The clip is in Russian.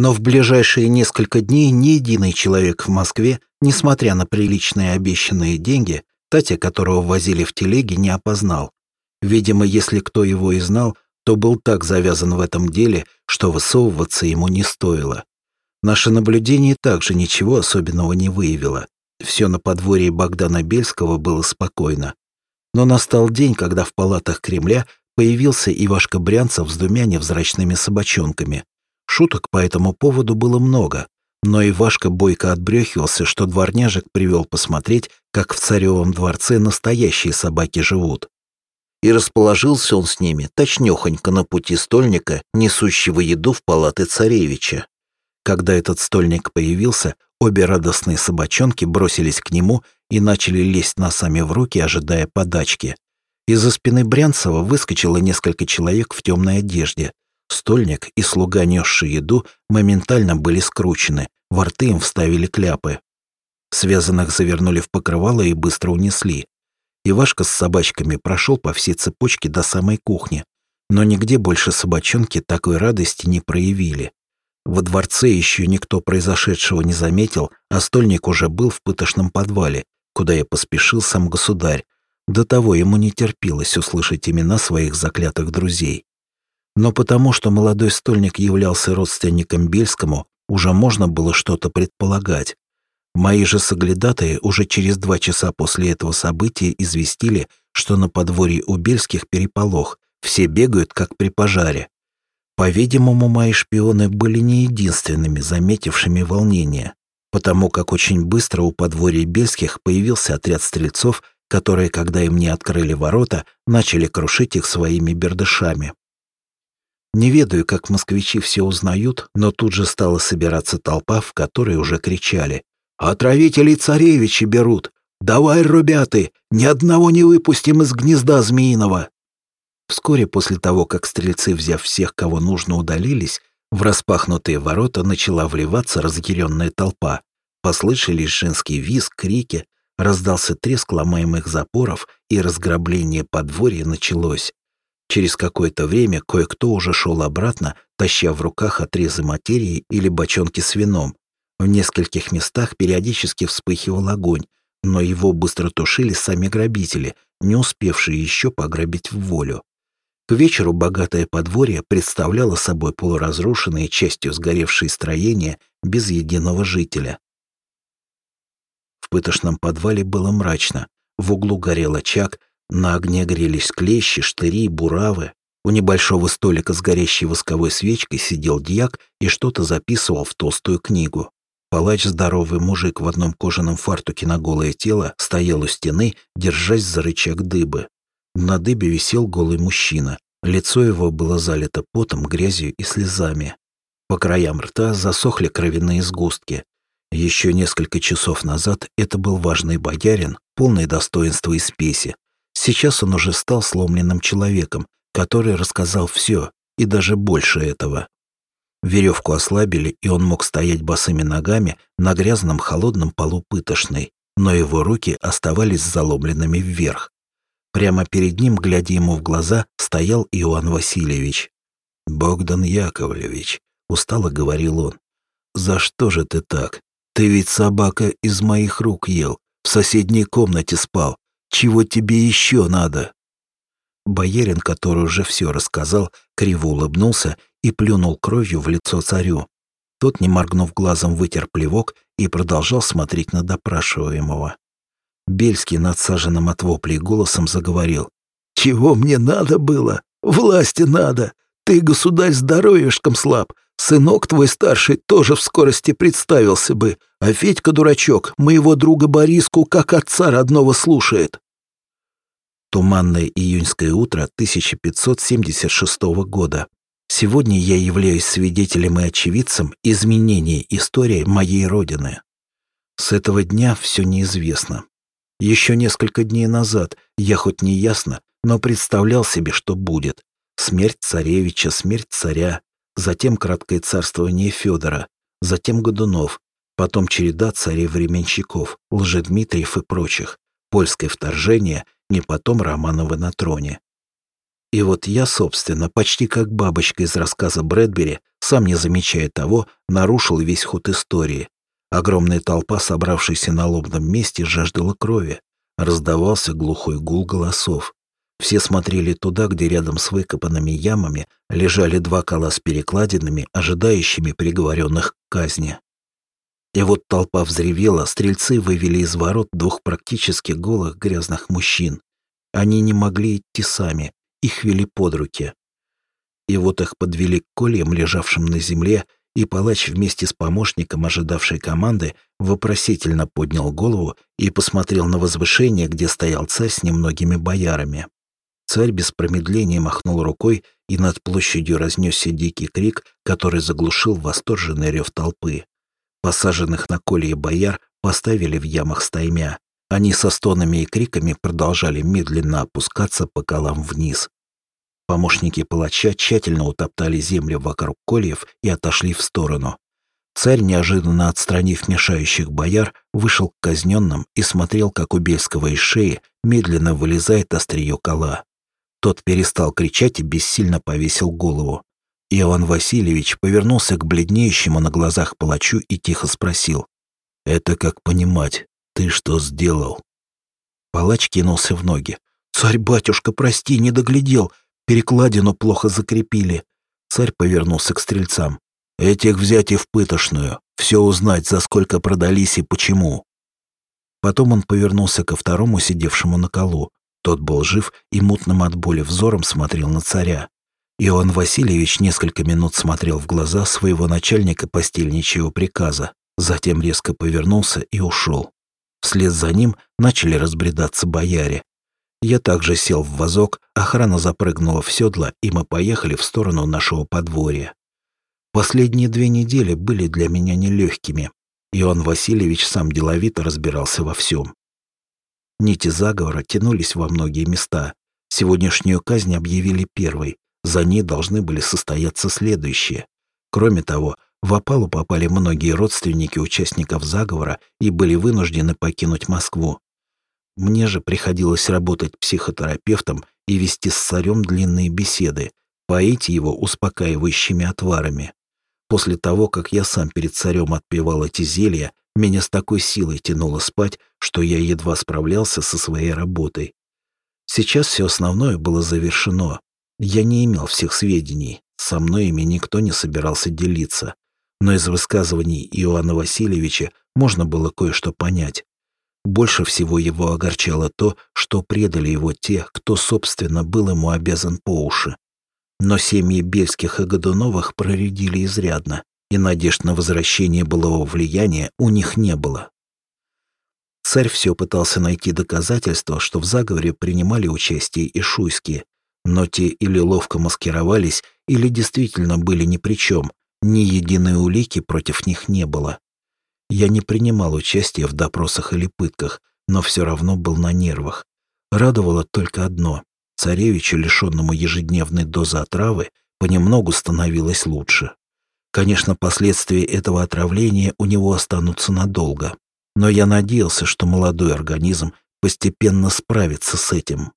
Но в ближайшие несколько дней ни единый человек в Москве, несмотря на приличные обещанные деньги, Татя, которого возили в телеге, не опознал. Видимо, если кто его и знал, то был так завязан в этом деле, что высовываться ему не стоило. Наше наблюдение также ничего особенного не выявило. Все на подворье Богдана Бельского было спокойно. Но настал день, когда в палатах Кремля появился Ивашка Брянцев с двумя невзрачными собачонками. Шуток по этому поводу было много, но Ивашка бойко отбрехивался, что дворняжек привел посмотреть, как в царевом дворце настоящие собаки живут. И расположился он с ними точнёхонько на пути стольника, несущего еду в палаты царевича. Когда этот стольник появился, обе радостные собачонки бросились к нему и начали лезть носами в руки, ожидая подачки. Из-за спины Брянцева выскочило несколько человек в темной одежде. Стольник и слуга, несший еду, моментально были скручены, во рты им вставили кляпы. Связанных завернули в покрывало и быстро унесли. Ивашка с собачками прошел по всей цепочке до самой кухни, но нигде больше собачонки такой радости не проявили. Во дворце еще никто произошедшего не заметил, а стольник уже был в пытошном подвале, куда я поспешил сам государь. До того ему не терпелось услышать имена своих заклятых друзей. Но потому что молодой стольник являлся родственником Бельскому, уже можно было что-то предполагать. Мои же соглядатые уже через два часа после этого события известили, что на подворье у Бельских переполох, все бегают, как при пожаре. По-видимому, мои шпионы были не единственными, заметившими волнение, потому как очень быстро у подворья Бельских появился отряд стрельцов, которые, когда им не открыли ворота, начали крушить их своими бердышами. Не ведаю, как москвичи все узнают, но тут же стала собираться толпа, в которой уже кричали «Отравителей царевичи берут! Давай, ребята, ни одного не выпустим из гнезда змеиного!» Вскоре после того, как стрельцы, взяв всех, кого нужно, удалились, в распахнутые ворота начала вливаться разъяренная толпа. Послышались женский визг, крики, раздался треск ломаемых запоров, и разграбление подворья началось. Через какое-то время кое-кто уже шел обратно, таща в руках отрезы материи или бочонки с вином. В нескольких местах периодически вспыхивал огонь, но его быстро тушили сами грабители, не успевшие еще пограбить в волю. К вечеру богатое подворье представляло собой полуразрушенные частью сгоревшие строения без единого жителя. В пытошном подвале было мрачно. В углу горел очаг, на огне грелись клещи, штыри, буравы. У небольшого столика с горящей восковой свечкой сидел дьяк и что-то записывал в толстую книгу. Палач, здоровый мужик в одном кожаном фартуке на голое тело, стоял у стены, держась за рычаг дыбы. На дыбе висел голый мужчина. Лицо его было залито потом, грязью и слезами. По краям рта засохли кровяные сгустки. Еще несколько часов назад это был важный боярин, полный достоинства и спеси. Сейчас он уже стал сломленным человеком, который рассказал все, и даже больше этого. Веревку ослабили, и он мог стоять босыми ногами на грязном холодном полу пытошной, но его руки оставались заломленными вверх. Прямо перед ним, глядя ему в глаза, стоял Иоанн Васильевич. «Богдан Яковлевич», — устало говорил он, — «за что же ты так? Ты ведь собака из моих рук ел, в соседней комнате спал. Чего тебе еще надо?» Боярин, который уже все рассказал, криво улыбнулся и плюнул кровью в лицо царю. Тот, не моргнув глазом, вытер плевок и продолжал смотреть на допрашиваемого. Бельский надсаженным от воплей голосом заговорил. «Чего мне надо было? Власти надо. Ты, государь, здоровьешком слаб. Сынок твой старший тоже в скорости представился бы, а Федька-дурачок моего друга Бориску как отца родного слушает». Туманное июньское утро 1576 года. Сегодня я являюсь свидетелем и очевидцем изменения истории моей родины. С этого дня все неизвестно. Еще несколько дней назад я хоть не ясно, но представлял себе, что будет. Смерть царевича, смерть царя, затем краткое царствование Федора, затем Годунов, потом череда царей-временщиков, Лжедмитриев и прочих, польское вторжение и потом Романовы на троне. И вот я, собственно, почти как бабочка из рассказа Брэдбери, сам не замечая того, нарушил весь ход истории. Огромная толпа, собравшаяся на лобном месте, жаждала крови. Раздавался глухой гул голосов. Все смотрели туда, где рядом с выкопанными ямами лежали два кола с перекладинами, ожидающими приговоренных к казни. И вот толпа взревела, стрельцы вывели из ворот двух практически голых грязных мужчин. Они не могли идти сами, их вели под руки. И вот их подвели к кольям, лежавшим на земле, и палач вместе с помощником, ожидавшей команды, вопросительно поднял голову и посмотрел на возвышение, где стоял царь с немногими боярами. Царь без промедления махнул рукой, и над площадью разнесся дикий крик, который заглушил восторженный рев толпы. Посаженных на колье бояр поставили в ямах стаймя. Они со стонами и криками продолжали медленно опускаться по колам вниз. Помощники палача тщательно утоптали землю вокруг кольев и отошли в сторону. Царь, неожиданно отстранив мешающих бояр, вышел к казненным и смотрел, как у Бельского из шеи медленно вылезает острие кола. Тот перестал кричать и бессильно повесил голову. Иоанн Васильевич повернулся к бледнеющему на глазах палачу и тихо спросил. «Это как понимать? Ты что сделал?» Палач кинулся в ноги. «Царь-батюшка, прости, не доглядел. Перекладину плохо закрепили». Царь повернулся к стрельцам. «Этих взять и в пытошную. Все узнать, за сколько продались и почему». Потом он повернулся ко второму, сидевшему на колу. Тот был жив и мутным от боли взором смотрел на царя. Иоанн Васильевич несколько минут смотрел в глаза своего начальника постельничьего приказа, затем резко повернулся и ушел. Вслед за ним начали разбредаться бояре. Я также сел в вазок, охрана запрыгнула в седло, и мы поехали в сторону нашего подворья. Последние две недели были для меня нелегкими. Иоанн Васильевич сам деловито разбирался во всем. Нити заговора тянулись во многие места. Сегодняшнюю казнь объявили первой. За ней должны были состояться следующие. Кроме того, в опалу попали многие родственники участников заговора и были вынуждены покинуть Москву. Мне же приходилось работать психотерапевтом и вести с царем длинные беседы, поить его успокаивающими отварами. После того, как я сам перед царем отпевал эти зелья, меня с такой силой тянуло спать, что я едва справлялся со своей работой. Сейчас все основное было завершено. Я не имел всех сведений, со мной ими никто не собирался делиться. Но из высказываний Иоанна Васильевича можно было кое-что понять. Больше всего его огорчало то, что предали его те, кто, собственно, был ему обязан по уши. Но семьи Бельских и Годуновых проредили изрядно и надежд на возвращение былого влияния у них не было. Царь все пытался найти доказательства, что в заговоре принимали участие и шуйские, но те или ловко маскировались, или действительно были ни при чем, ни единой улики против них не было. Я не принимал участия в допросах или пытках, но все равно был на нервах. Радовало только одно — царевичу, лишенному ежедневной дозы отравы, понемногу становилось лучше. Конечно, последствия этого отравления у него останутся надолго. Но я надеялся, что молодой организм постепенно справится с этим.